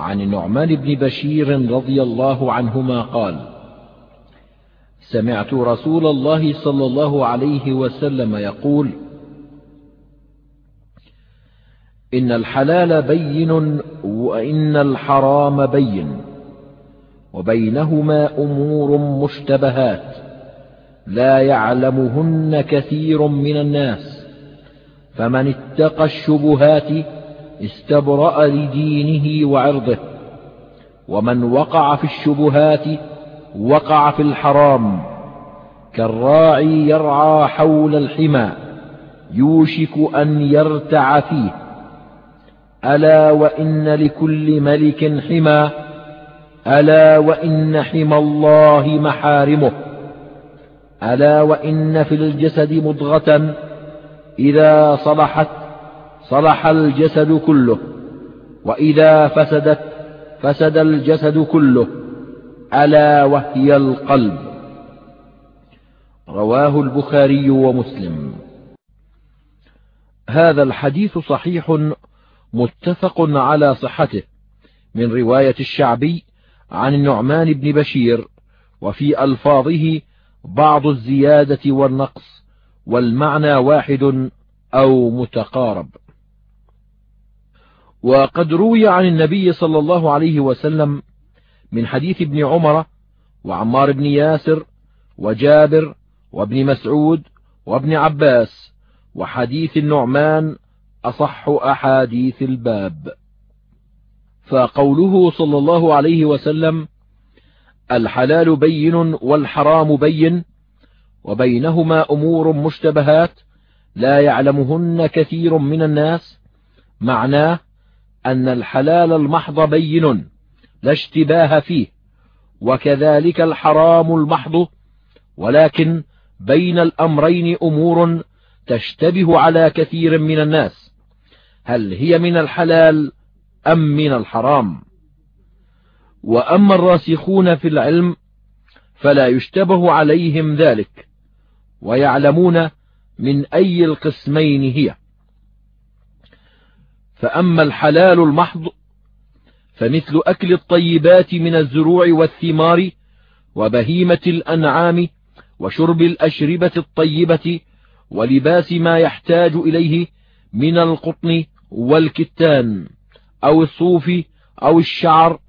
عن النعمان بن بشير رضي الله عنهما قال سمعت رسول الله صلى الله عليه وسلم يقول إن الحلال بين وإن الحرام بين وبينهما أمور مشتبهات لا يعلمهن كثير من الناس فمن اتقى الشبهات استبرأ لدينه وعرضه. ومن وقع في الشبهات وقع في الحرام. كالراعي يرعى حول الحمى. يوشك أن يرتع فيه. ألا وإن لكل ملك حمى. ألا وإن حمى الله محارمه. ألا وإن في الجسد مضغة. إذا صلحت صلح الجسد كله وإذا فسدت فسد الجسد كله ألا وهي القلب. رواه البخاري ومسلم. هذا الحديث صحيح متفق على صحته من رواية الشعبي عن النعمان بن بشير وفي ألفاظه بعض الزيادة والنقص والمعنى واحد أو متقارب. وقد روي عن النبي صلى الله عليه وسلم من حديث ابن عمر وعمار بن ياسر وجابر وابن مسعود وابن عباس وحديث النعمان أصح أحاديث الباب. فقوله صلى الله عليه وسلم الحلال بين والحرام بين وبينهما أمور مشتبهات لا يعلمهن كثير من الناس معناه أن الحلال المحض بين لا اشتباه فيه وكذلك الحرام المحض ولكن بين الأمرين أمور تشتبه على كثير من الناس. هل هي من الحلال أم من الحرام؟ وأما الراسخون في العلم فلا يشتبه عليهم ذلك ويعلمون من أي القسمين هي. فأما الحلال المحض فمثل أكل الطيبات من الزروع والثمار وبهيمة الأنعام وشرب الأشربة الطيبة ولباس ما يحتاج إليه من القطن والكتان أو الصوف أو الشعر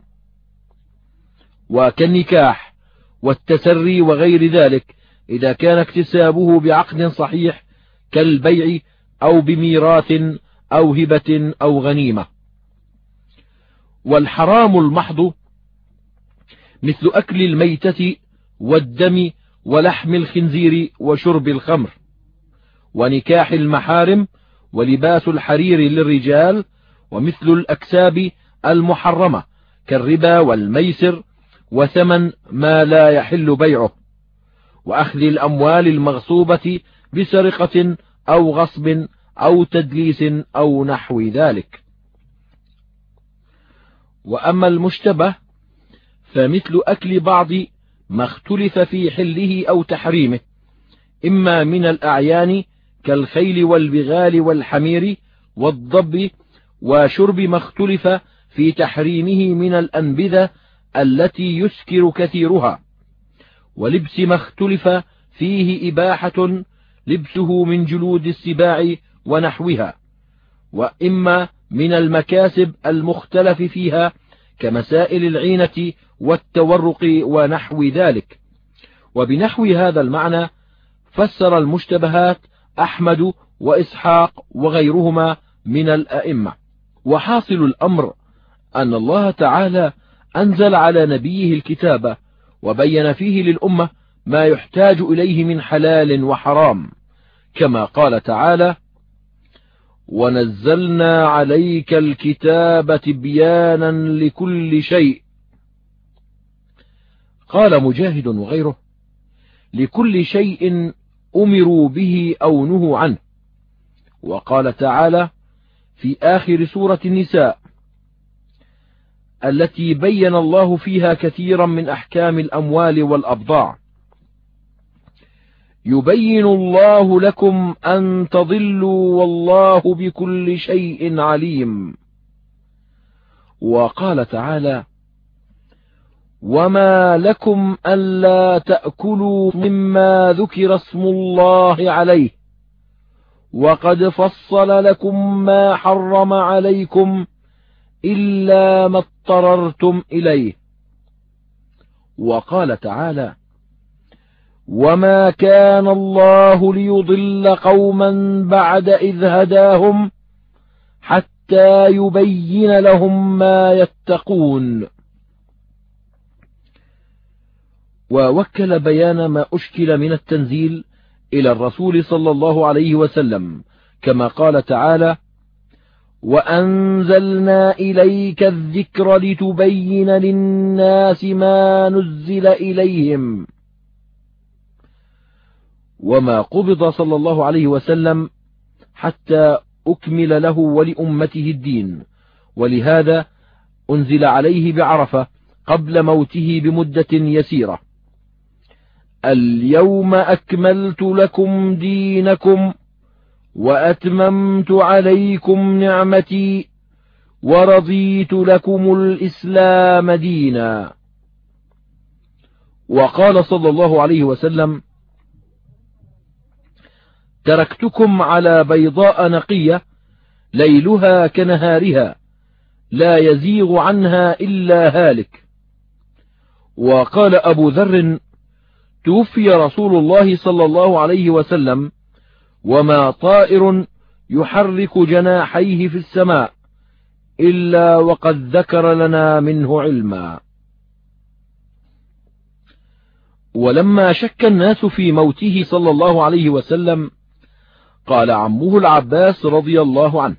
وكالنكاح والتسري وغير ذلك إذا كان اكتسابه بعقد صحيح كالبيع أو بميراث أو هبة أو غنيمة. والحرام المحض مثل أكل الميتة والدم ولحم الخنزير وشرب الخمر ونكاح المحارم ولباس الحرير للرجال ومثل الأكساب المحرمة كالربا والميسر وثمن ما لا يحل بيعه وأخذ الأموال المغصوبة بسرقة أو غصب أو تدليس أو نحو ذلك. وأما المشتبه فمثل أكل بعض ما اختلف في حله أو تحريمه إما من الأعيان كالخيل والبغال والحمير والضب وشرب ما اختلف في تحريمه من الأنبذة التي يسكر كثيرها. ولبس ما اختلف فيه إباحة لبسه من جلود السباع ونحوها وإما من المكاسب المختلف فيها كمسائل العينة والتورق ونحو ذلك. وبنحو هذا المعنى فسر المشتبهات أحمد وإسحاق وغيرهما من الأئمة. وحاصل الأمر أن الله تعالى أنزل على نبيه الكتاب وبين فيه للأمة ما يحتاج إليه من حلال وحرام كما قال تعالى ونزلنا عليك الكتاب تبيانا لكل شيء. قال مجاهد وغيره لكل شيء أمروا به أو نهوا عنه. وقال تعالى في آخر سورة النساء التي بين الله فيها كثيرا من أحكام الأموال والأبضاع. يبين الله لكم أن تضلوا والله بكل شيء عليم. وقال تعالى وما لكم ألا تأكلوا مما ذكر اسم الله عليه وقد فصل لكم ما حرم عليكم إلا ما اضطررتم إليه. وقال تعالى وما كان الله ليضل قوما بعد إذ هداهم حتى يبين لهم ما يتقون. ووكل بيان ما أشكل من التنزيل إلى الرسول صلى الله عليه وسلم كما قال تعالى وأنزلنا إليك الذكر لتبين للناس ما نزل إليهم. وما قبض صلى الله عليه وسلم حتى أكمل له ولأمته الدين. ولهذا أنزل عليه بعرفة قبل موته بمدة يسيرة. اليوم أكملت لكم دينكم وأتممت عليكم نعمتي ورضيت لكم الإسلام دينا. وقال صلى الله عليه وسلم تركتكم على بيضاء نقية ليلها كنهارها لا يزيغ عنها إلا هالك. وقال أبو ذر توفي رسول الله صلى الله عليه وسلم وما طائر يحرك جناحيه في السماء إلا وقد ذكر لنا منه علما. ولما شك الناس في موته صلى الله عليه وسلم قال عمه العباس رضي الله عنه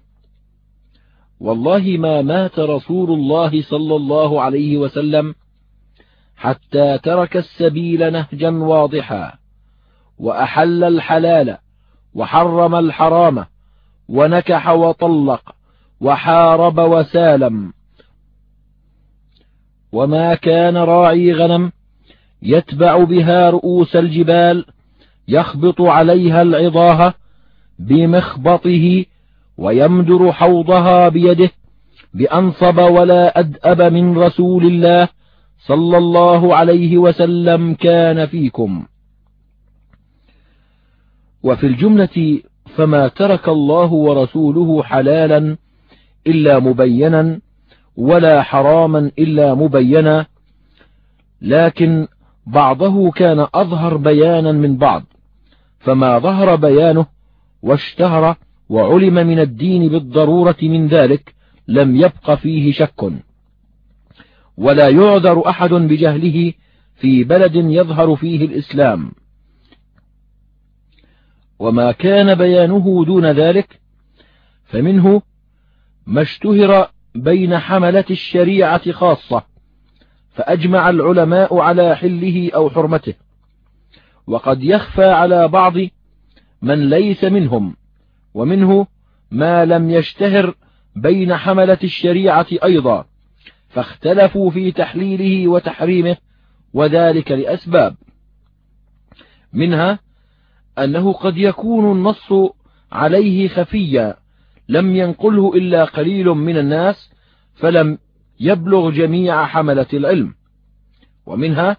والله ما مات رسول الله صلى الله عليه وسلم حتى ترك السبيل نهجا واضحا وأحل الحلال وحرم الحرام ونكح وطلق وحارب وسالم. وما كان راعي غنم يتبع بها رؤوس الجبال يخبط عليها العظاه بمخبطه ويمدر حوضها بيده بأنصب ولا أدأب من رسول الله صلى الله عليه وسلم كان فيكم. وفي الجملة فما ترك الله ورسوله حلالا إلا مبينا ولا حراما إلا مبينا لكن بعضه كان أظهر بيانا من بعض فما ظهر بيانه واشتهر وعلم من الدين بالضرورة من ذلك لم يبق فيه شك. ولا يعذر أحد بجهله في بلد يظهر فيه الإسلام. وما كان بيانه دون ذلك فمنه ما اشتهر بين حملة الشريعة خاصة فأجمع العلماء على حله أو حرمته. وقد يخفى على بعض من ليس منهم ومنه ما لم يشتهر بين حملة الشريعة أيضا فاختلفوا في تحليله وتحريمه وذلك لأسباب. منها أنه قد يكون النص عليه خفيا لم ينقله إلا قليل من الناس فلم يبلغ جميع حملة العلم. ومنها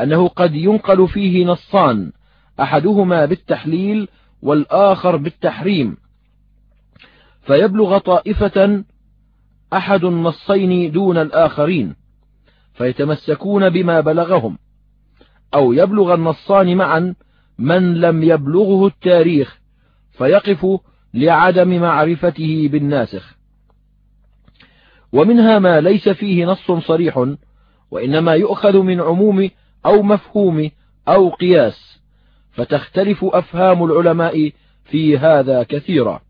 أنه قد ينقل فيه نصان أحدهما بالتحليل والآخر بالتحريم. فيبلغ طائفة أحد النصين دون الآخرين فيتمسكون بما بلغهم أو يبلغ النصان معا من لم يبلغه التاريخ فيقف لعدم معرفته بالناسخ. ومنها ما ليس فيه نص صريح وإنما يؤخذ من عموم أو مفهوم أو قياس. فتختلف أفهام العلماء في هذا كثيرا.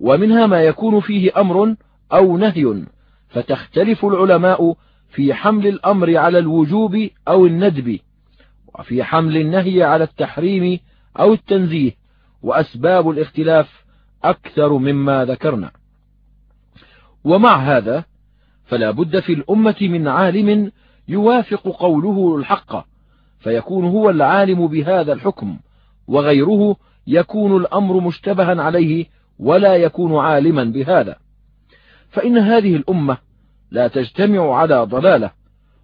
ومنها ما يكون فيه أمر أو نهي فتختلف العلماء في حمل الأمر على الوجوب أو الندب وفي حمل النهي على التحريم أو التنزيه وأسباب الاختلاف أكثر مما ذكرنا. ومع هذا فلا بد في الأمة من عالم يوافق قوله الحق فيكون هو العالم بهذا الحكم وغيره يكون الأمر مشتبها عليه ولا يكون عالما بهذا. فإن هذه الأمة لا تجتمع على ضلالة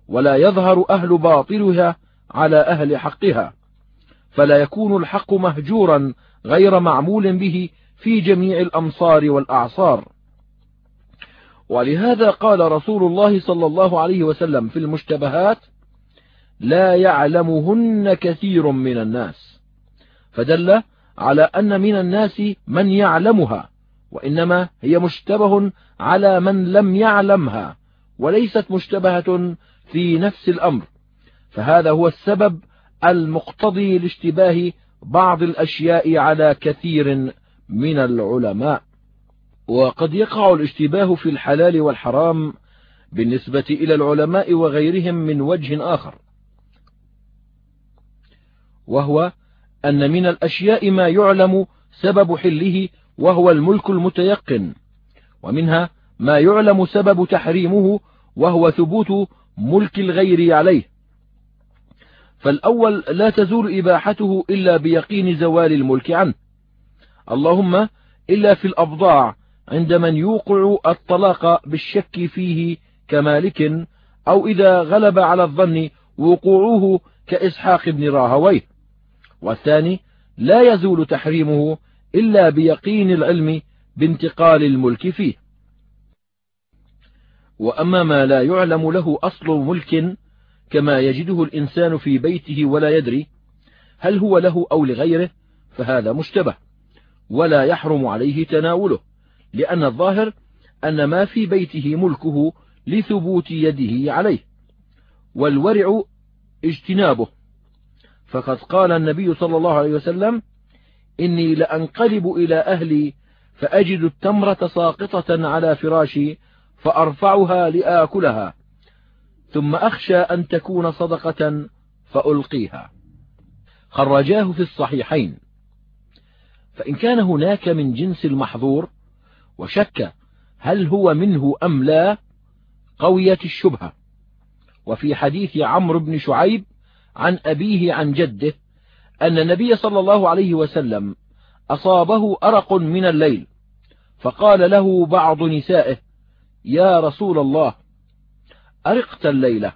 ولا يظهر أهل باطلها على أهل حقها فلا يكون الحق مهجورا غير معمول به في جميع الأمصار والأعصار. ولهذا قال رسول الله صلى الله عليه وسلم في المشتبهات لا يعلمهن كثير من الناس. فدل على أن من الناس من يعلمها وإنما هي مشتبه على من لم يعلمها وليست مشتبهة في نفس الأمر. فهذا هو السبب المقتضي لاشتباه بعض الأشياء على كثير من العلماء. وقد يقع الاشتباه في الحلال والحرام بالنسبة إلى العلماء وغيرهم من وجه آخر. وهو أن من الأشياء ما يعلم سبب حله وهو الملك المتيقن ومنها ما يعلم سبب تحريمه وهو ثبوت ملك الغير عليه. فالأول لا تزول إباحته إلا بيقين زوال الملك عنه. اللهم إلا في الأبضاع عند من يوقع الطلاق بالشك فيه كمالك أو إذا غلب على الظن وقوعه كإسحاق بن راهويه. والثاني لا يزول تحريمه إلا بيقين العلم بانتقال الملك فيه. وأما ما لا يعلم له أصل ملك كما يجده الإنسان في بيته ولا يدري هل هو له أو لغيره فهذا مشتبه ولا يحرم عليه تناوله لأن الظاهر أن ما في بيته ملكه لثبوت يده عليه والورع اجتنابه. فقد قال النبي صلى الله عليه وسلم إني لأنقلب إلى أهلي فأجد التمرة ساقطة على فراشي فأرفعها لآكلها ثم أخشى أن تكون صدقة فألقيها. خرجاه في الصحيحين. فإن كان هناك من جنس المحظور وشك هل هو منه أم لا قويت الشبهة. وفي حديث عمرو بن شعيب عن أبيه عن جده أن النبي صلى الله عليه وسلم أصابه أرق من الليل فقال له بعض نسائه يا رسول الله أرقت الليلة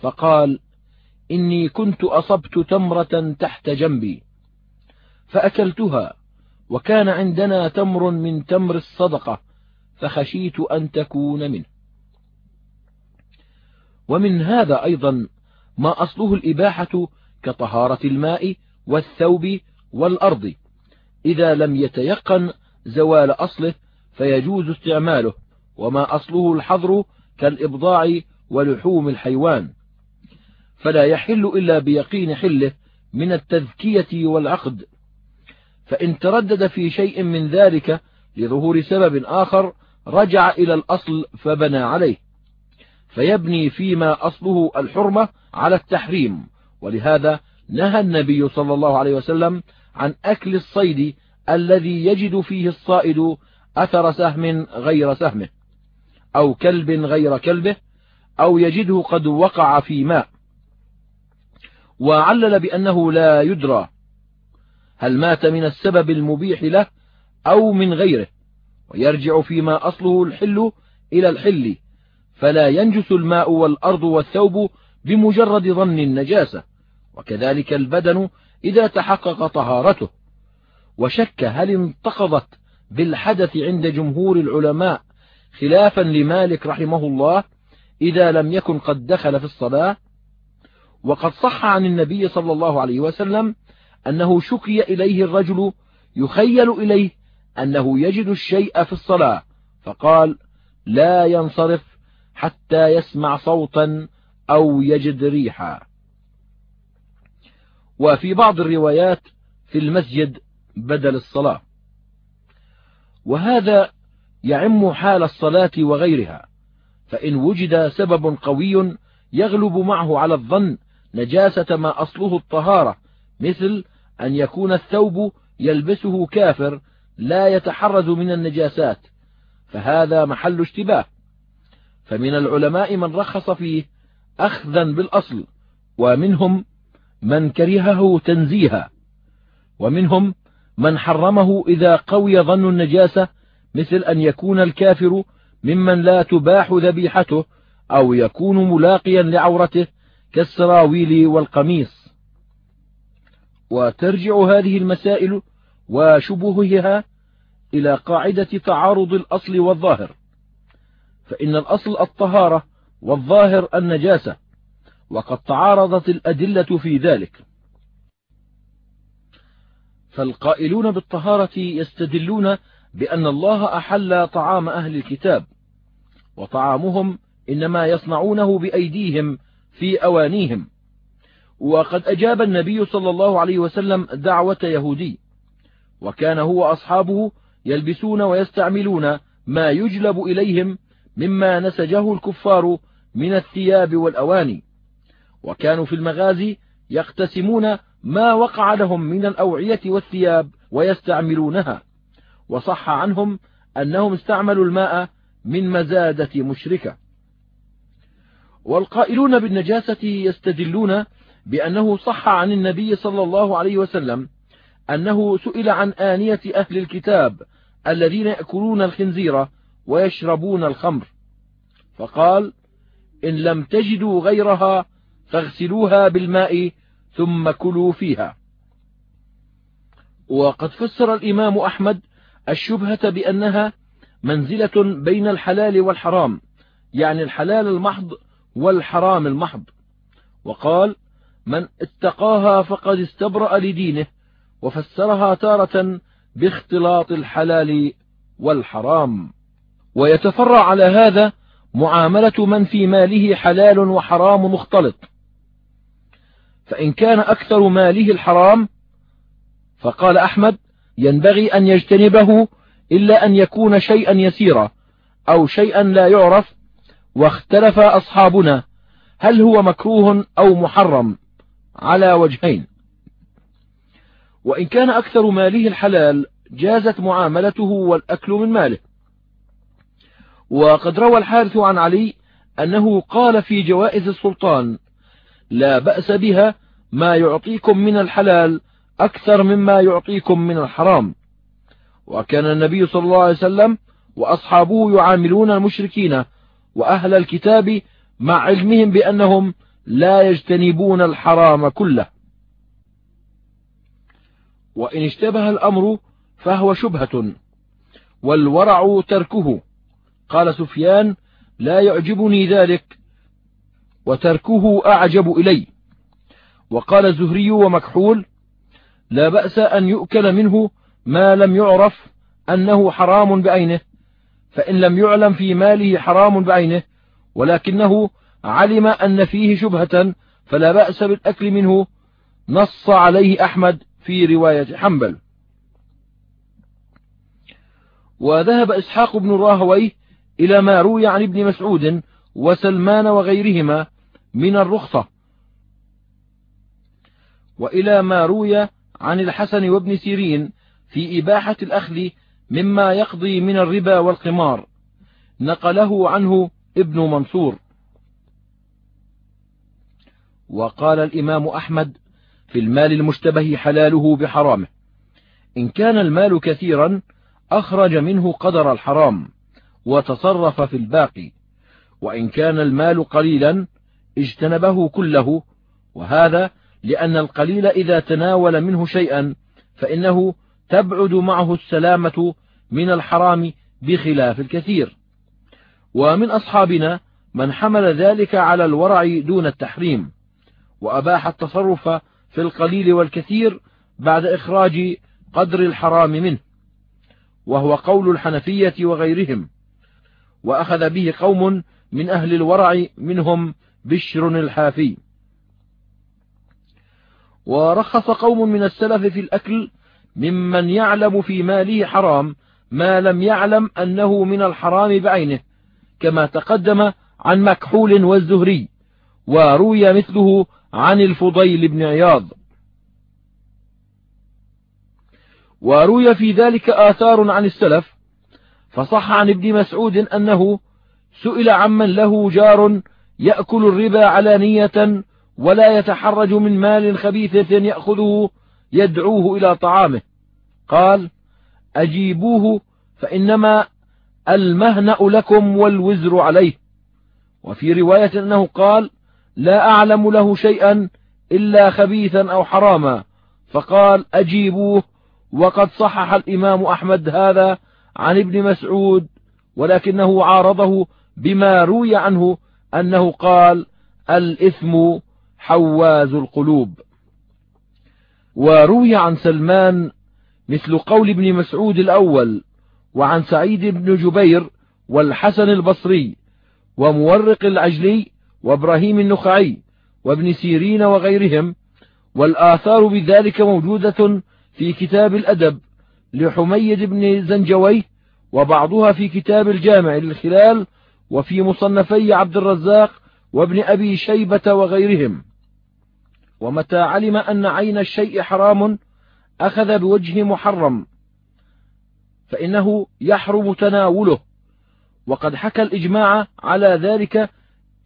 فقال إني كنت أصبت تمرة تحت جنبي فأكلتها وكان عندنا تمر من تمر الصدقة فخشيت أن تكون منه. ومن هذا أيضا ما أصله الإباحة كطهارة الماء والثوب والأرض. إذا لم يتيقن زوال أصله فيجوز استعماله وما أصله الحظر كالإبضاع ولحوم الحيوان. فلا يحل إلا بيقين حله من التذكية والعقد. فإن تردد في شيء من ذلك لظهور سبب آخر رجع إلى الأصل فبنى عليه. فيبني فيما أصله الحرمة على التحريم. ولهذا نهى النبي صلى الله عليه وسلم عن أكل الصيد الذي يجد فيه الصائد أثر سهم غير سهمه أو كلب غير كلبه أو يجده قد وقع في ماء. وعلل بأنه لا يدرى هل مات من السبب المبيح له أو من غيره ويرجع فيما أصله الحل إلى الحل. فلا ينجس الماء والأرض والثوب بمجرد ظن النجاسة وكذلك البدن إذا تحقق طهارته. وشك هل انتقضت بالحدث عند جمهور العلماء خلافا لمالك رحمه الله إذا لم يكن قد دخل في الصلاة؟ وقد صح عن النبي صلى الله عليه وسلم أنه شكي إليه الرجل يخيل إليه أنه يجد الشيء في الصلاة فقال لا ينصرف حتى يسمع صوتا أو يجد ريحا. وفي بعض الروايات في المسجد بدل الصلاة. وهذا يعم حال الصلاة وغيرها فإن وجد سبب قوي يغلب معه على الظن نجاسة ما أصله الطهارة مثل أن يكون الثوب يلبسه كافر لا يتحرز من النجاسات فهذا محل اشتباه. فمن العلماء من رخص فيه أخذا بالأصل ومنهم من كرهه تنزيها ومنهم من حرمه إذا قوي ظن النجاسة مثل أن يكون الكافر ممن لا تباح ذبيحته أو يكون ملاقيا لعورته كالسراويل والقميص. وترجع هذه المسائل وشبهها إلى قاعدة تعارض الأصل والظاهر. فإن الأصل الطهارة والظاهر النجاسة وقد تعارضت الأدلة في ذلك. فالقائلون بالطهارة يستدلون بأن الله أحل طعام أهل الكتاب وطعامهم إنما يصنعونه بأيديهم في أوانيهم. وقد أجاب النبي صلى الله عليه وسلم دعوة يهودي وكان هو أصحابه يلبسون ويستعملون ما يجلب إليهم مما نسجه الكفار من الثياب والأواني. وكانوا في المغازي يقتسمون ما وقع لهم من الأوعية والثياب ويستعملونها. وصح عنهم أنهم استعملوا الماء من مزادة مشركة. والقائلون بالنجاسة يستدلون بأنه صح عن النبي صلى الله عليه وسلم أنه سئل عن آنية أهل الكتاب الذين يأكلون الخنزير ويشربون الخمر. فقال إن لم تجدوا غيرها فاغسلوها بالماء ثم كلوا فيها. وقد فسر الإمام أحمد الشبهة بأنها منزلة بين الحلال والحرام يعني الحلال المحض والحرام المحض. وقال من اتقاها فقد استبرأ لدينه وفسرها تارة باختلاط الحلال والحرام. ويتفرع على هذا معاملة من في ماله حلال وحرام مختلط. فإن كان أكثر ماله الحرام فقال أحمد ينبغي أن يجتنبه إلا أن يكون شيئا يسيرا أو شيئا لا يعرف واختلف أصحابنا هل هو مكروه أو محرم على وجهين. وإن كان أكثر ماله الحلال جازت معاملته والأكل من ماله. وقد روى الحارث عن علي أنه قال في جوائز السلطان لا بأس بها ما يعطيكم من الحلال أكثر مما يعطيكم من الحرام. وكان النبي صلى الله عليه وسلم وأصحابه يعاملون المشركين وأهل الكتاب مع علمهم بأنهم لا يجتنبون الحرام كله. وإن اشتبه الأمر فهو شبهة والورع تركه. قال سفيان لا يعجبني ذلك وتركه أعجب إلي. وقال الزهري ومكحول لا بأس أن يؤكل منه ما لم يعرف أنه حرام بعينه فإن لم يعلم في ماله حرام بعينه ولكنه علم أن فيه شبهة فلا بأس بالأكل منه نص عليه أحمد في رواية حنبل. وذهب إسحاق بن راهويه إلى ما روي عن ابن مسعود وسلمان وغيرهما من الرخصة. وإلى ما روي عن الحسن وابن سيرين في إباحة الأخذ مما يقضي من الربا والقمار نقله عنه ابن منصور. وقال الإمام أحمد في المال المشتبه حلاله بحرامه إن كان المال كثيرا أخرج منه قدر الحرام. وتصرف في الباقي وإن كان المال قليلا اجتنبه كله وهذا لأن القليل إذا تناول منه شيئا فإنه تبعد معه السلامة من الحرام بخلاف الكثير. ومن أصحابنا من حمل ذلك على الورع دون التحريم وأباح التصرف في القليل والكثير بعد إخراج قدر الحرام منه وهو قول الحنفية وغيرهم. وأخذ به قوم من أهل الورع منهم بشر الحافي. ورخص قوم من السلف في الأكل ممن يعلم في ماله حرام ما لم يعلم أنه من الحرام بعينه كما تقدم عن مكحول والزهري وروي مثله عن الفضيل بن عياض. وروي في ذلك آثار عن السلف فصح عن ابن مسعود أنه سئل عمن له جار يأكل الربا علانية ولا يتحرج من مال خبيثة يأخذه يدعوه إلى طعامه. قال أجيبوه فإنما المهنأ لكم والوزر عليه. وفي رواية أنه قال لا أعلم له شيئا إلا خبيثا أو حراما. فقال أجيبوه. وقد صحح الإمام أحمد هذا عن ابن مسعود ولكنه عارضه بما روي عنه أنه قال الإثم حواز القلوب. وروي عن سلمان مثل قول ابن مسعود الأول وعن سعيد بن جبير والحسن البصري ومورق العجلي وإبراهيم النخعي وابن سيرين وغيرهم والآثار بذلك موجودة في كتاب الأدب. لحميد بن زنجويه وبعضها في كتاب الجامع للخلال وفي مصنفي عبد الرزاق وابن أبي شيبة وغيرهم. ومتى علم أن عين الشيء حرام أخذ بوجه محرم فإنه يحرم تناوله. وقد حكى الإجماع على ذلك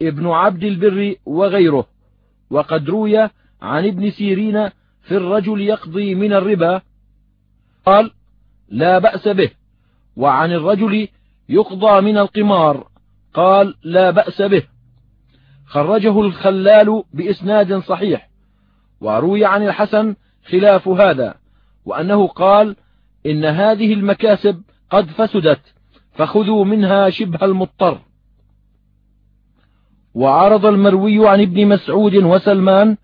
ابن عبد البر وغيره وقد روي عن ابن سيرين في الرجل يقضي من الربا قال لا بأس به وعن الرجل يقضى من القمار قال لا بأس به. خرجه الخلال بإسناد صحيح وروي عن الحسن خلاف هذا وأنه قال إن هذه المكاسب قد فسدت فخذوا منها شبه المضطر. وعرض المروي عن ابن مسعود وسلمان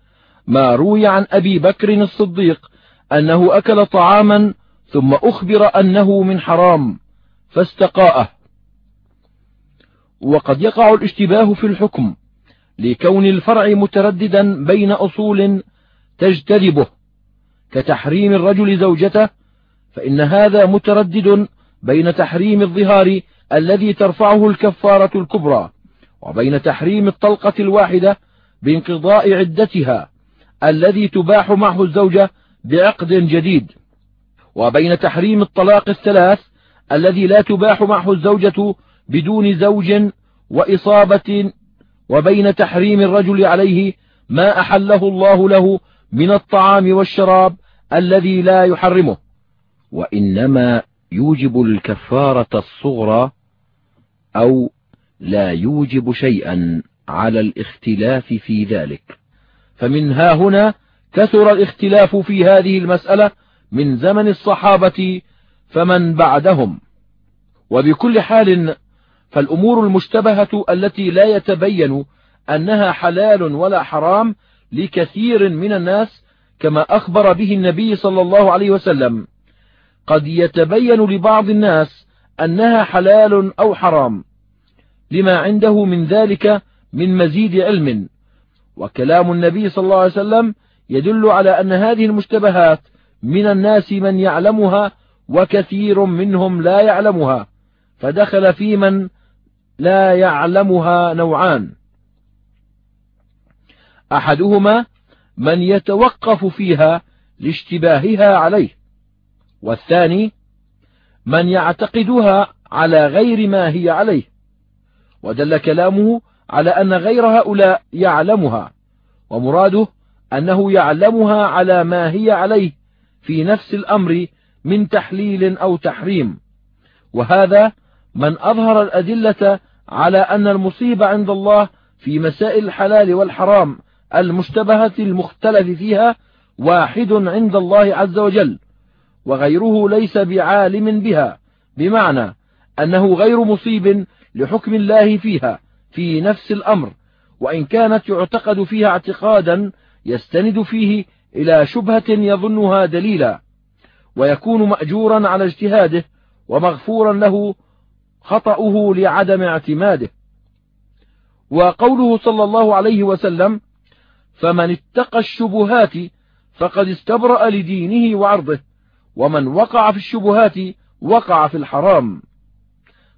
ما روي عن أبي بكر الصديق أنه أكل طعاما ثم أخبر أنه من حرام فاستقاءه. وقد يقع الاشتباه في الحكم لكون الفرع مترددا بين أصول تجتذبه كتحريم الرجل زوجته فإن هذا متردد بين تحريم الظهار الذي ترفعه الكفارة الكبرى وبين تحريم الطلقة الواحدة بانقضاء عدتها الذي تباح معه الزوجة بعقد جديد. وبين تحريم الطلاق الثلاث الذي لا تباح معه الزوجة بدون زوج وإصابة وبين تحريم الرجل عليه ما أحله الله له من الطعام والشراب الذي لا يحرمه. وإنما يوجب الكفارة الصغرى أو لا يوجب شيئا على الاختلاف في ذلك. فمن ها هنا كثر الاختلاف في هذه المسألة من زمن الصحابة فمن بعدهم. وبكل حال فالأمور المشتبهة التي لا يتبين أنها حلال ولا حرام لكثير من الناس كما أخبر به النبي صلى الله عليه وسلم. قد يتبين لبعض الناس أنها حلال أو حرام لما عنده من ذلك من مزيد علم. وكلام النبي صلى الله عليه وسلم يدل على أن هذه المشتبهات من الناس من يعلمها وكثير منهم لا يعلمها فدخل في من لا يعلمها نوعان. أحدهما من يتوقف فيها لاشتباهها عليه والثاني من يعتقدها على غير ما هي عليه ودل كلامه على أن غير هؤلاء يعلمها ومراده أنه يعلمها على ما هي عليه. في نفس الأمر من تحليل أو تحريم. وهذا من أظهر الأدلة على أن المصيبة عند الله في مسائل الحلال والحرام المشتبهة المختلف فيها واحد عند الله عز وجل وغيره ليس بعالم بها بمعنى أنه غير مصيب لحكم الله فيها في نفس الأمر وإن كانت يعتقد فيها اعتقادا يستند فيه إلى شبهة يظنها دليلا ويكون مأجورا على اجتهاده ومغفورا له خطأه لعدم اعتماده. وقوله صلى الله عليه وسلم فمن اتقى الشبهات فقد استبرأ لدينه وعرضه ومن وقع في الشبهات وقع في الحرام.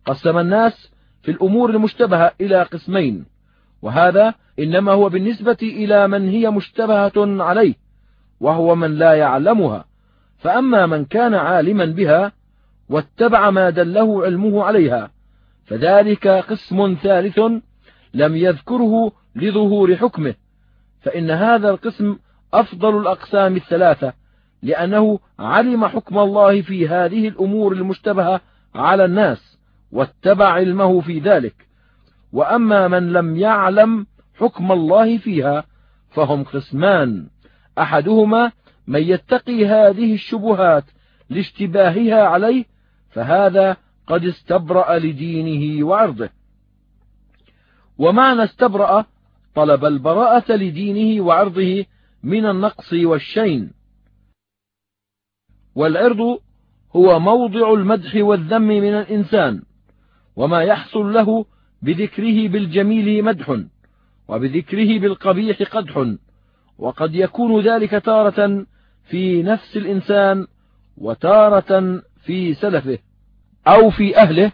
قسم الناس في الأمور المشتبهة إلى قسمين وهذا إنما هو بالنسبة إلى من هي مشتبهة عليه وهو من لا يعلمها. فأما من كان عالما بها واتبع ما دله علمه عليها فذلك قسم ثالث لم يذكره لظهور حكمه. فإن هذا القسم أفضل الأقسام الثلاثة لأنه علم حكم الله في هذه الأمور المشتبهة على الناس واتبع علمه في ذلك. وأما من لم يعلم حكم الله فيها فهم قسمان أحدهما من يتقي هذه الشبهات لاشتباهها عليه فهذا قد استبرأ لدينه وعرضه. ومعنى استبرأ طلب البراءة لدينه وعرضه من النقص والشين. والعرض هو موضع المدح والذم من الإنسان وما يحصل له بذكره بالجميل مدح وبذكره بالقبيح قدح. وقد يكون ذلك تارة في نفس الإنسان وتارة في سلفه أو في أهله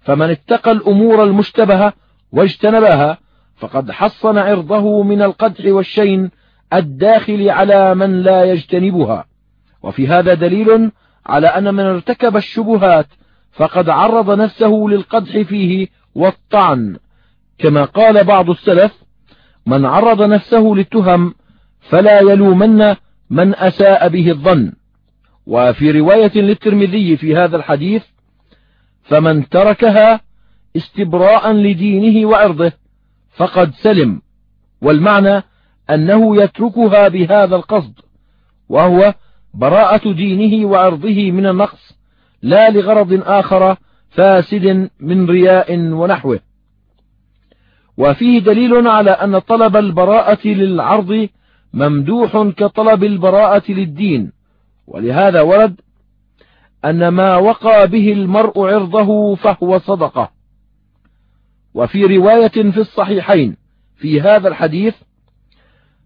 فمن اتقى الأمور المشتبهة واجتنبها فقد حصن عرضه من القدح والشين الداخل على من لا يجتنبها. وفي هذا دليل على أن من ارتكب الشبهات فقد عرض نفسه للقدح فيه والطعن كما قال بعض السلف من عرض نفسه للتهم فلا يلومن من أساء به الظن. وفي رواية للترمذي في هذا الحديث فمن تركها استبراء لدينه وعرضه فقد سلم. والمعنى أنه يتركها بهذا القصد وهو براءة دينه وعرضه من النقص لا لغرض آخر فاسد من رياء ونحوه. وفيه دليل على أن طلب البراءة للعرض ممدوح كطلب البراءة للدين. ولهذا ورد أن ما وقى به المرء عرضه فهو صدقة. وفي رواية في الصحيحين في هذا الحديث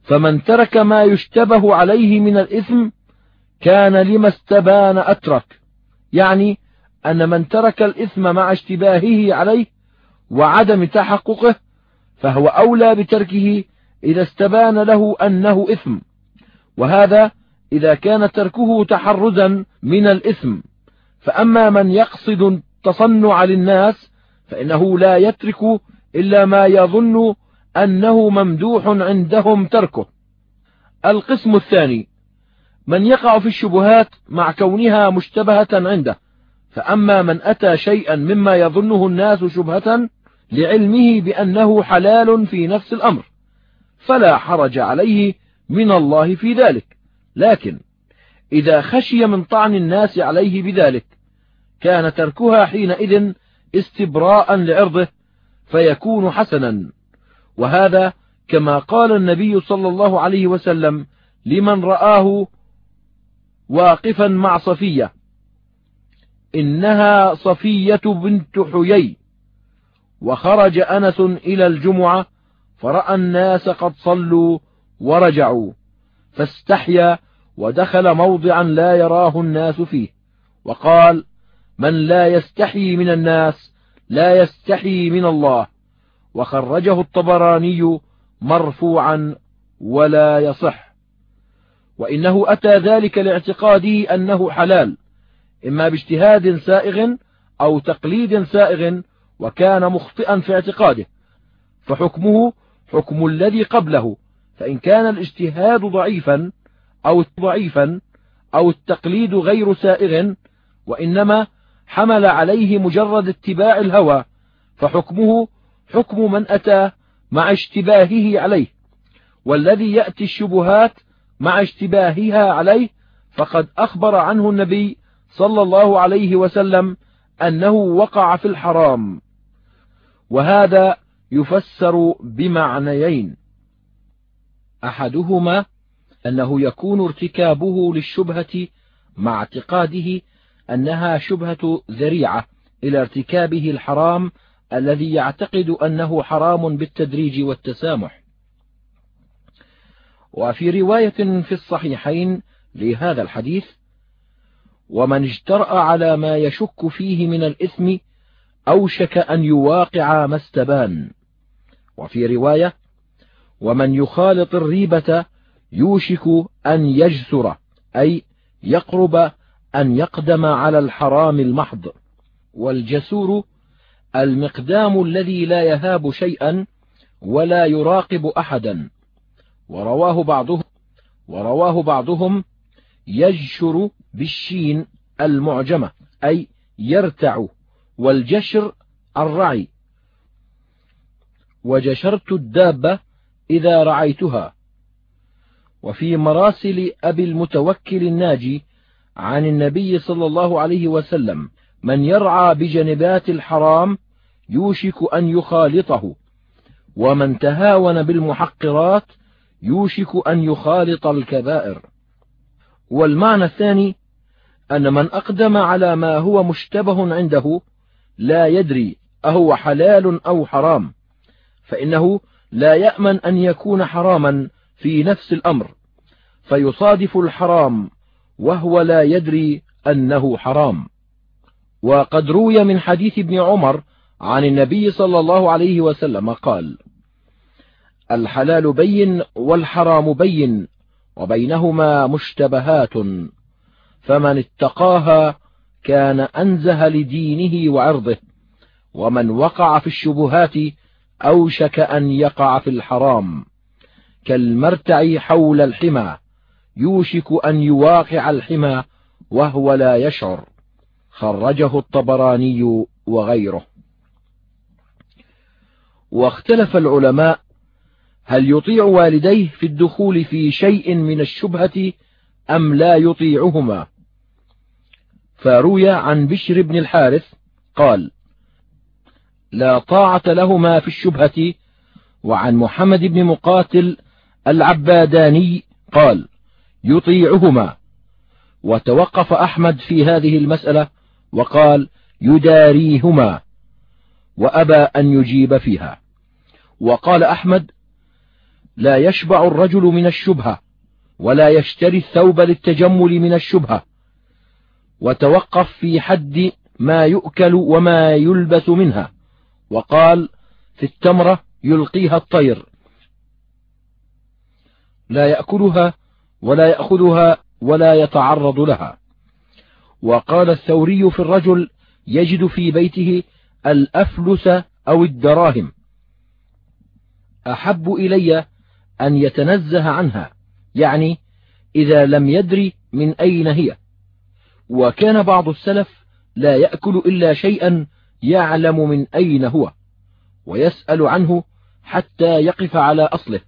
فمن ترك ما يشتبه عليه من الإثم كان لما استبان أترك. يعني أن من ترك الإثم مع اشتباهه عليه وعدم تحققه فهو أولى بتركه إذا استبان له أنه إثم. وهذا إذا كان تركه تحرزا من الإثم. فأما من يقصد التصنع للناس فإنه لا يترك إلا ما يظن أنه ممدوح عندهم تركه. القسم الثاني من يقع في الشبهات مع كونها مشتبهة عنده. فأما من أتى شيئا مما يظنه الناس شبهة لعلمه بأنه حلال في نفس الأمر فلا حرج عليه من الله في ذلك. لكن إذا خشي من طعن الناس عليه بذلك كان تركها حينئذ استبراء لعرضه فيكون حسنا. وهذا كما قال النبي صلى الله عليه وسلم لمن رآه واقفا مع صفية إنها صفية بنت حيي. وخرج أنس إلى الجمعة فرأى الناس قد صلوا ورجعوا فاستحيا ودخل موضعا لا يراه الناس فيه وقال من لا يستحي من الناس لا يستحي من الله وخرجه الطبراني مرفوعا ولا يصح وإنه أتى ذلك لاعتقاده أنه حلال إما باجتهاد سائغ أو تقليد سائغ وكان مخطئا في اعتقاده. فحكمه حكم الذي قبله. فإن كان الاجتهاد ضعيفا أو ضعيفا أو التقليد غير سائغ وإنما حمل عليه مجرد اتباع الهوى فحكمه حكم من أتى مع اشتباهه عليه. والذي يأتي الشبهات مع اشتباهها عليه فقد أخبر عنه النبي صلى الله عليه وسلم أنه وقع في الحرام. وهذا يفسر بمعنيين. أحدهما أنه يكون ارتكابه للشبهة مع اعتقاده أنها شبهة ذريعة إلى ارتكابه الحرام الذي يعتقد أنه حرام بالتدريج والتسامح. وفي رواية في الصحيحين لهذا الحديث ومن اجترأ على ما يشك فيه من الإثم أوشك أن يواقع ما استبان. وفي رواية ومن يخالط الريبة يوشك أن يجسر أي يقرب أن يقدم على الحرام المحض. والجسور المقدام الذي لا يهاب شيئا ولا يراقب أحدا. ورواه بعضهم ورواه بعضهم يجشر بالشين المعجمة أي يرتع والجشر الرعي. وجشرت الدابة إذا رعيتها. وفي مراسل أبي المتوكل الناجي عن النبي صلى الله عليه وسلم من يرعى بجنبات الحرام يوشك أن يخالطه. ومن تهاون بالمحقرات يوشك أن يخالط الكبائر. والمعنى الثاني أن من أقدم على ما هو مشتبه عنده لا يدري أهو حلال أو حرام فإنه لا يأمن أن يكون حراما في نفس الأمر فيصادف الحرام وهو لا يدري أنه حرام. وقد روي من حديث ابن عمر عن النبي صلى الله عليه وسلم قال الحلال بين والحرام بين وبينهما مشتبهات فمن اتقاها كان أنزه لدينه وعرضه ومن وقع في الشبهات أوشك أن يقع في الحرام كالمرتع حول الحمى يوشك أن يواقع الحمى وهو لا يشعر خرجه الطبراني وغيره. واختلف العلماء هل يطيع والديه في الدخول في شيء من الشبهة أم لا يطيعهما. فروي عن بشر بن الحارث قال لا طاعة لهما في الشبهة. وعن محمد بن مقاتل العباداني قال يطيعهما. وتوقف أحمد في هذه المسألة وقال يداريهما. وأبى أن يجيب فيها. وقال أحمد لا يشبع الرجل من الشبهة ولا يشتري الثوب للتجمل من الشبهة. وتوقف في حد ما يؤكل وما يلبس منها. وقال في التمرة يلقيها الطير. لا يأكلها ولا يأخذها ولا يتعرض لها. وقال الثوري في الرجل يجد في بيته الأفلس أو الدراهم. أحب إلي أن يتنزه عنها يعني إذا لم يدري من أين هي. وكان بعض السلف لا يأكل إلا شيئا يعلم من أين هو ويسأل عنه حتى يقف على أصله.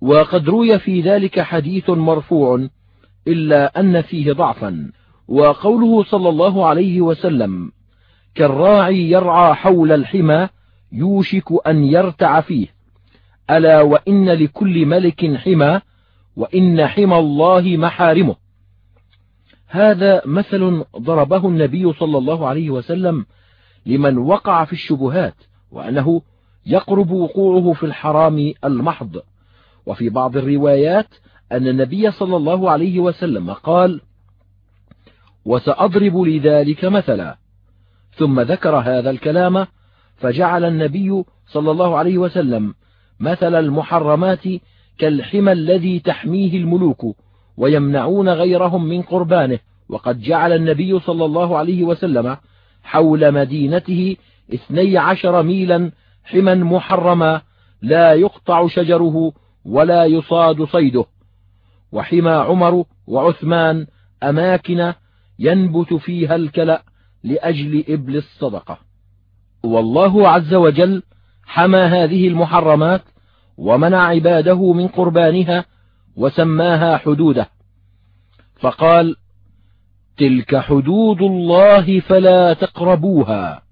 وقد روي في ذلك حديث مرفوع إلا أن فيه ضعفا. وقوله صلى الله عليه وسلم كالراعي يرعى حول الحمى يوشك أن يرتع فيه. ألا وإن لكل ملك حمى وإن حمى الله محارمه. هذا مثل ضربه النبي صلى الله عليه وسلم لمن وقع في الشبهات وأنه يقرب وقوعه في الحرام المحض. وفي بعض الروايات أن النبي صلى الله عليه وسلم قال وسأضرب لذلك مثلا. ثم ذكر هذا الكلام فجعل النبي صلى الله عليه وسلم مثل المحرمات كالحمى الذي تحميه الملوك. ويمنعون غيرهم من قربانه. وقد جعل النبي صلى الله عليه وسلم حول مدينته اثني عشر ميلا حما محرما لا يقطع شجره ولا يصاد صيده. وحمى عمر وعثمان أماكن ينبت فيها الكلأ لأجل إبل الصدقة. والله عز وجل حمى هذه المحرمات ومنع عباده من قربانها وسماها حدوده. فقال تلك حدود الله فلا تقربوها.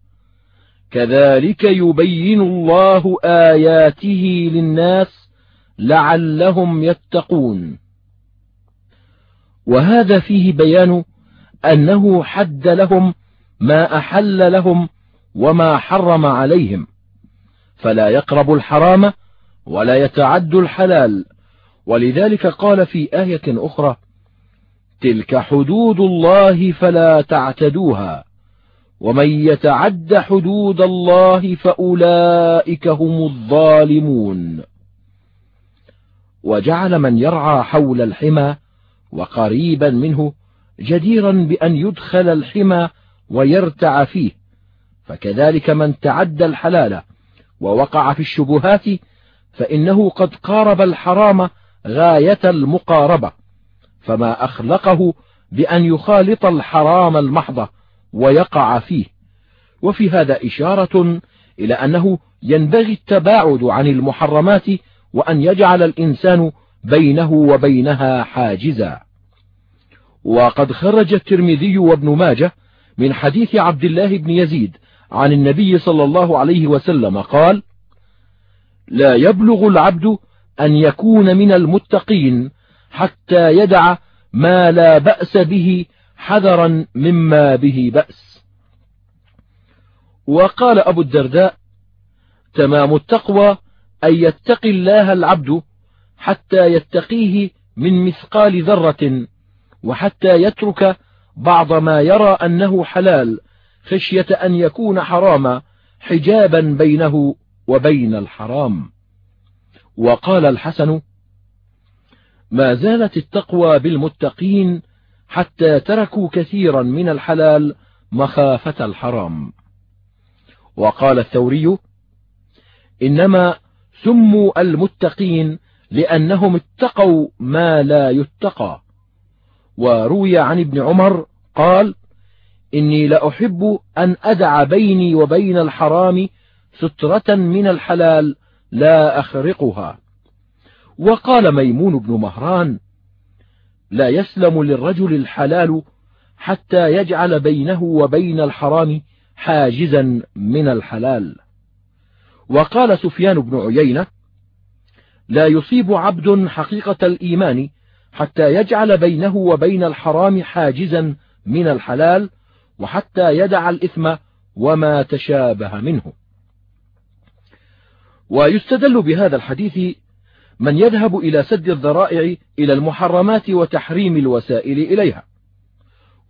كذلك يبين الله آياته للناس لعلهم يتقون. وهذا فيه بيان أنه حد لهم ما أحل لهم وما حرم عليهم. فلا يقرب الحرام ولا يتعد الحلال. ولذلك قال في آية أخرى تلك حدود الله فلا تعتدوها ومن يتعد حدود الله فأولئك هم الظالمون. وجعل من يرعى حول الحمى وقريبا منه جديرا بأن يدخل الحمى ويرتع فيه فكذلك من تعدى الحلال ووقع في الشبهات فإنه قد قارب الحرام غاية المقاربة فما أخلقه بأن يخالط الحرام المحض ويقع فيه. وفي هذا إشارة إلى أنه ينبغي التباعد عن المحرمات وأن يجعل الإنسان بينه وبينها حاجزا. وقد خرج الترمذي وابن ماجه من حديث عبد الله بن يزيد عن النبي صلى الله عليه وسلم قال لا يبلغ العبد أن يكون من المتقين حتى يدع ما لا بأس به حذرا مما به بأس. وقال أبو الدرداء تمام التقوى أن يتقي الله العبد حتى يتقيه من مثقال ذرة وحتى يترك بعض ما يرى أنه حلال خشية أن يكون حراما حجابا بينه وبين الحرام. وقال الحسن ما زالت التقوى بالمتقين حتى تركوا كثيرا من الحلال مخافة الحرام. وقال الثوري إنما سموا المتقين لأنهم اتقوا ما لا يتقى. وروي عن ابن عمر قال إني لأحب أن أدع بيني وبين الحرام سترة من الحلال لا أخرقها. وقال ميمون بن مهران لا يسلم للرجل الحلال حتى يجعل بينه وبين الحرام حاجزا من الحلال. وقال سفيان بن عيينة لا يصيب عبد حقيقة الإيمان حتى يجعل بينه وبين الحرام حاجزا من الحلال وحتى يدع الإثم وما تشابه منه. ويستدل بهذا الحديث من يذهب إلى سد الذرائع إلى المحرمات وتحريم الوسائل إليها.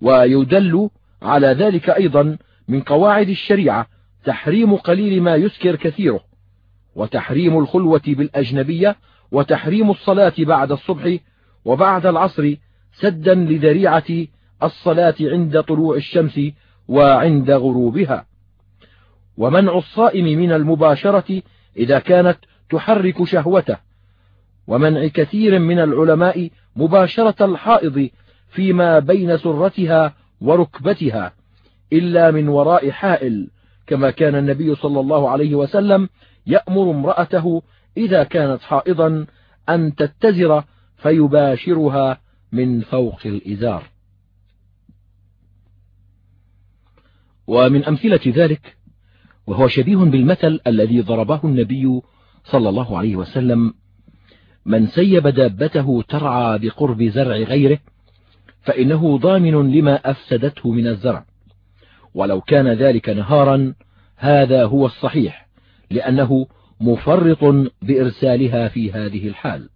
ويدل على ذلك أيضا من قواعد الشريعة تحريم قليل ما يسكر كثيره وتحريم الخلوة بالأجنبية وتحريم الصلاة بعد الصبح وبعد العصر سدا لذريعة الصلاة عند طلوع الشمس وعند غروبها. ومنع الصائم من المباشرة إذا كانت تحرك شهوته. ومنع كثير من العلماء مباشرة الحائض فيما بين سرتها وركبتها إلا من وراء حائل كما كان النبي صلى الله عليه وسلم يأمر امرأته إذا كانت حائضا أن تتزر فيباشرها من فوق الإزار. ومن أمثلة ذلك وهو شبيه بالمثل الذي ضربه النبي صلى الله عليه وسلم من سيب دابته ترعى بقرب زرع غيره فإنه ضامن لما أفسدته من الزرع. ولو كان ذلك نهارا هذا هو الصحيح لأنه مفرط بإرسالها في هذه الحال.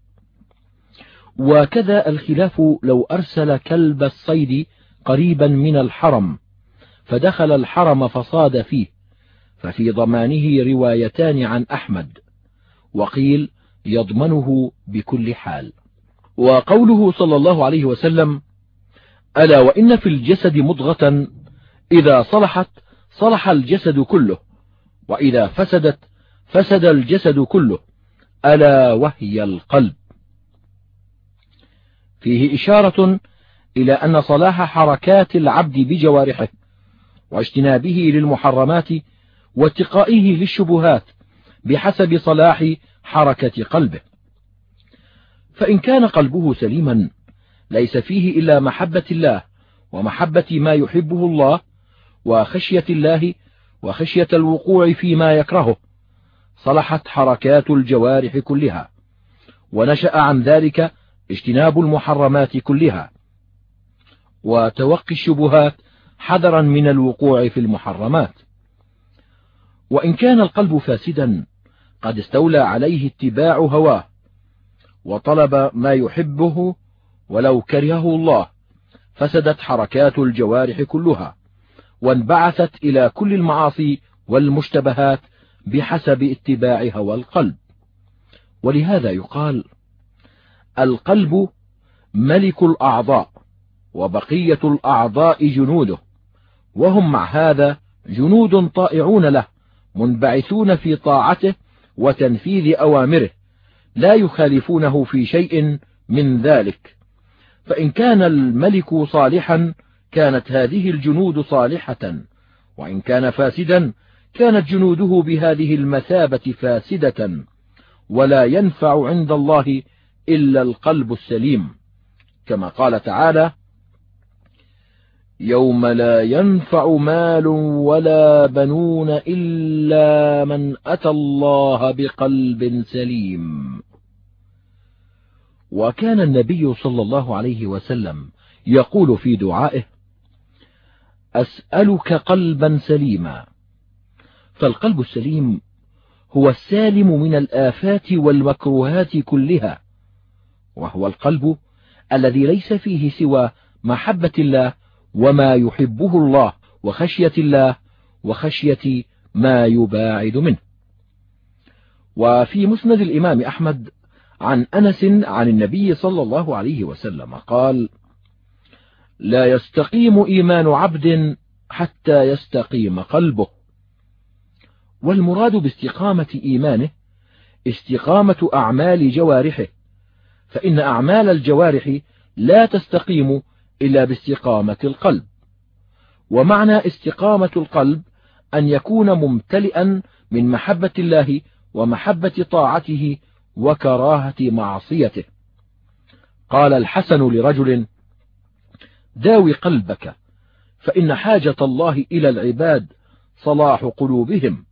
وكذا الخلاف لو أرسل كلب الصيد قريبا من الحرم فدخل الحرم فصاد فيه. ففي ضمانه روايتان عن أحمد وقيل يضمنه بكل حال. وقوله صلى الله عليه وسلم ألا وإن في الجسد مضغة إذا صلحت صلح الجسد كله وإذا فسدت فسد الجسد كله ألا وهي القلب. فيه إشارة إلى أن صلاح حركات العبد بجوارحه واجتنابه للمحرمات واتقائه للشبهات بحسب صلاح حركة قلبه. فإن كان قلبه سليما ليس فيه إلا محبة الله ومحبة ما يحبه الله وخشية الله وخشية الوقوع فيما يكرهه صلحت حركات الجوارح كلها ونشأ عن ذلك اجتناب المحرمات كلها وتوقي الشبهات حذرا من الوقوع في المحرمات. وإن كان القلب فاسدا قد استولى عليه اتباع هواه وطلب ما يحبه ولو كرهه الله فسدت حركات الجوارح كلها وانبعثت إلى كل المعاصي والمشتبهات بحسب اتباع هوى القلب. ولهذا يقال القلب ملك الأعضاء وبقية الأعضاء جنوده وهم مع هذا جنود طائعون له. منبعثون في طاعته وتنفيذ أوامره لا يخالفونه في شيء من ذلك. فإن كان الملك صالحا كانت هذه الجنود صالحة. وإن كان فاسدا كانت جنوده بهذه المثابة فاسدة. ولا ينفع عند الله إلا القلب السليم. كما قال تعالى يوم لا ينفع مال ولا بنون إلا من أتى الله بقلب سليم. وكان النبي صلى الله عليه وسلم يقول في دعائه أسألك قلبا سليما. فالقلب السليم هو السالم من الآفات والمكروهات كلها وهو القلب الذي ليس فيه سوى محبة الله وما يحبه الله وخشية الله وخشية ما يباعد منه. وفي مسند الإمام أحمد عن أنس عن النبي صلى الله عليه وسلم قال لا يستقيم إيمان عبد حتى يستقيم قلبه. والمراد باستقامة إيمانه استقامة أعمال جوارحه فإن أعمال الجوارح لا تستقيم إلا باستقامة القلب. ومعنى استقامة القلب أن يكون ممتلئا من محبة الله ومحبة طاعته وكراهة معصيته. قال الحسن لرجل داوي قلبك فإن حاجة الله إلى العباد صلاح قلوبهم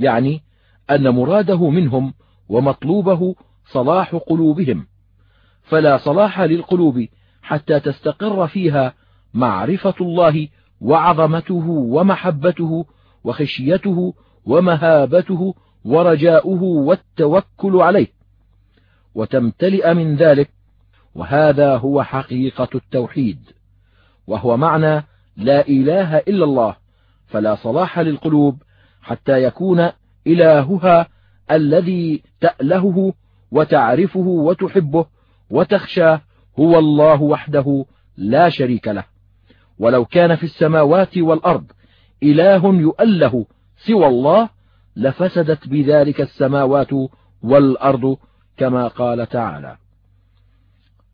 يعني أن مراده منهم ومطلوبه صلاح قلوبهم. فلا صلاح للقلوب حتى تستقر فيها معرفة الله وعظمته ومحبته وخشيته ومهابته ورجاؤه والتوكل عليه. وتمتلئ من ذلك وهذا هو حقيقة التوحيد وهو معنى لا إله إلا الله فلا صلاح للقلوب حتى يكون إلهها الذي تألهه وتعرفه وتحبه وتخشاه. هو الله وحده لا شريك له. ولو كان في السماوات والأرض إله يؤله سوى الله لفسدت بذلك السماوات والأرض كما قال تعالى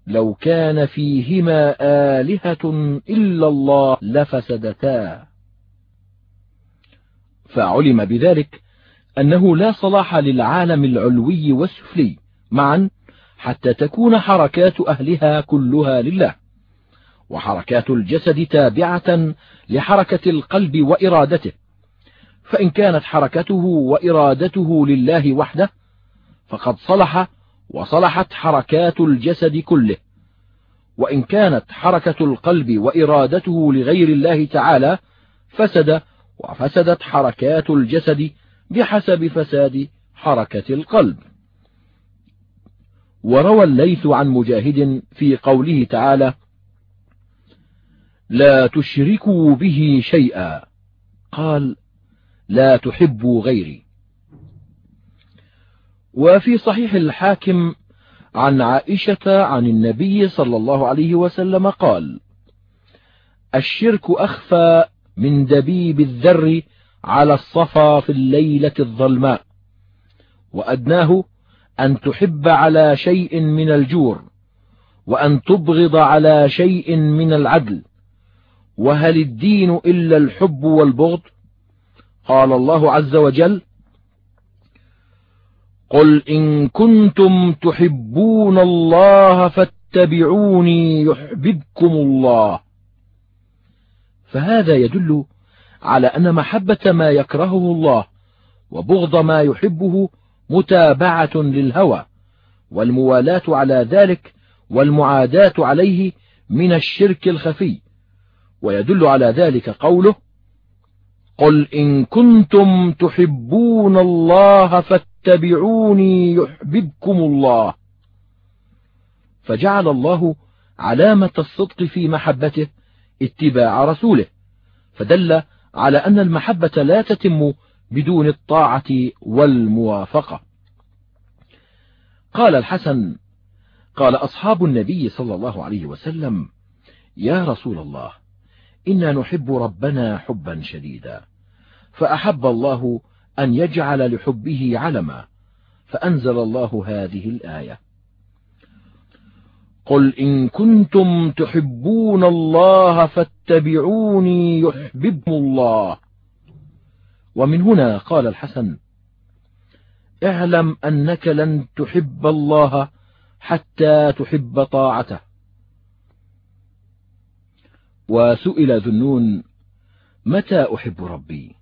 لو كان فيهما آلهة إلا الله لفسدتا. فعلم بذلك أنه لا صلاح للعالم العلوي والسفلي. معا حتى تكون حركات أهلها كلها لله. وحركات الجسد تابعة لحركة القلب وإرادته. فإن كانت حركته وإرادته لله وحده فقد صلح وصلحت حركات الجسد كله. وإن كانت حركة القلب وإرادته لغير الله تعالى فسد وفسدت حركات الجسد بحسب فساد حركة القلب. وروى الليث عن مجاهد في قوله تعالى لا تشركوا به شيئا. قال لا تحبوا غيري. وفي صحيح الحاكم عن عائشة عن النبي صلى الله عليه وسلم قال الشرك أخفى من دبيب الذر على الصفا في الليلة الظلماء وأدناه أن تحب على شيء من الجور وأن تبغض على شيء من العدل. وهل الدين إلا الحب والبغض؟ قال الله عز وجل قل إن كنتم تحبون الله فاتبعوني يحببكم الله. فهذا يدل على أن محبة ما يكرهه الله وبغض ما يحبه متابعة للهوى والموالاة على ذلك والمعاداة عليه من الشرك الخفي. ويدل على ذلك قوله قل إن كنتم تحبون الله فاتبعوني يحببكم الله. فجعل الله علامة الصدق في محبته اتباع رسوله فدل على أن المحبة لا تتم بدون الطاعة والموافقة. قال الحسن قال أصحاب النبي صلى الله عليه وسلم يا رسول الله إنا نحب ربنا حبا شديدا فأحب الله أن يجعل لحبه علما فأنزل الله هذه الآية. قل إن كنتم تحبون الله فاتبعوني يحببكم الله. ومن هنا قال الحسن اعلم أنك لن تحب الله حتى تحب طاعته. وسئل ذنون متى أحب ربي؟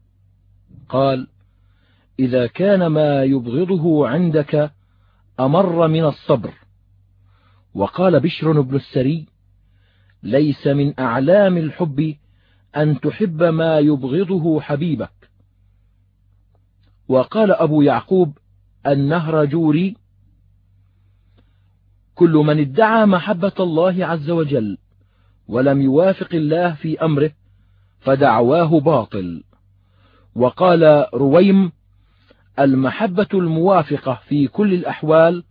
قال إذا كان ما يبغضه عندك أمر من الصبر. وقال بشر بن السري ليس من أعلام الحب أن تحب ما يبغضه حبيبك. وقال أبو يعقوب النهر جوري. كل من ادعى محبة الله عز وجل ولم يوافق الله في أمره فدعواه باطل. وقال رويم المحبة الموافقة في كل الأحوال.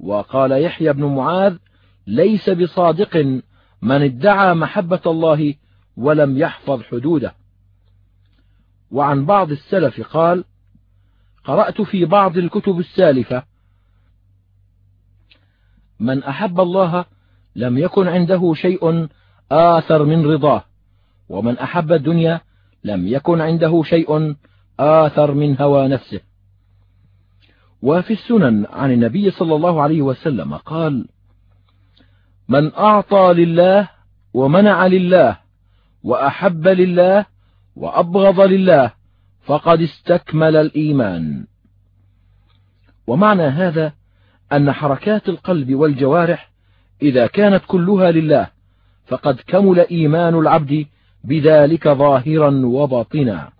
وقال يحيى بن معاذ ليس بصادق من ادعى محبة الله ولم يحفظ حدوده. وعن بعض السلف قال قرأت في بعض الكتب السالفة. من أحب الله لم يكن عنده شيء آثر من رضاه ومن أحب الدنيا لم يكن عنده شيء آثر من هوى نفسه. وفي السنن عن النبي صلى الله عليه وسلم قال من أعطى لله ومنع لله وأحب لله وأبغض لله فقد استكمل الإيمان. ومعنى هذا أن حركات القلب والجوارح إذا كانت كلها لله فقد كمل إيمان العبد بذلك ظاهرا وباطنا.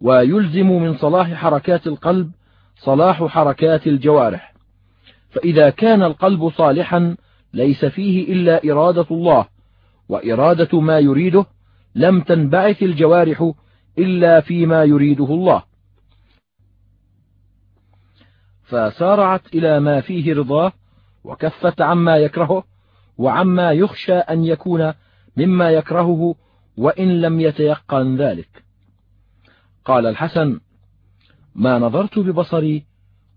ويلزم من صلاح حركات القلب صلاح حركات الجوارح. فإذا كان القلب صالحا ليس فيه إلا إرادة الله وإرادة ما يريده لم تنبعث الجوارح إلا فيما يريده الله. فسارعت إلى ما فيه رضاه وكفت عما يكرهه وعما يخشى أن يكون مما يكرهه وإن لم يتيقن ذلك. قال الحسن ما نظرت ببصري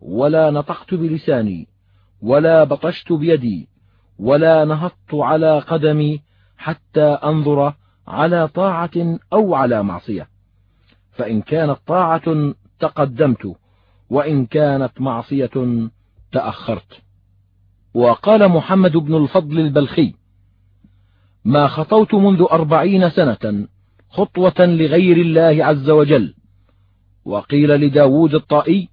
ولا نطقت بلساني ولا بطشت بيدي ولا نهضت على قدمي حتى أنظر على طاعة أو على معصية. فإن كانت طاعة تقدمت وإن كانت معصية تأخرت. وقال محمد بن الفضل البلخي ما خطوت منذ أربعين سنة خطوة لغير الله عز وجل. وقيل لداود الطائي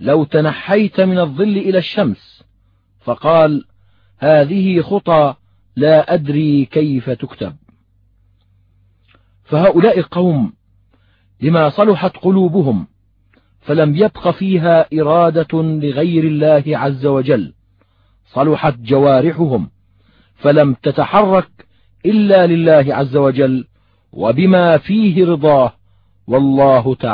لو تنحيت من الظل إلى الشمس. فقال هذه خطى لا أدري كيف تكتب. فهؤلاء القوم لما صلحت قلوبهم فلم يبق فيها إرادة لغير الله عز وجل. صلحت جوارحهم فلم تتحرك إلا لله عز وجل وبما فيه رضاه والله تعالى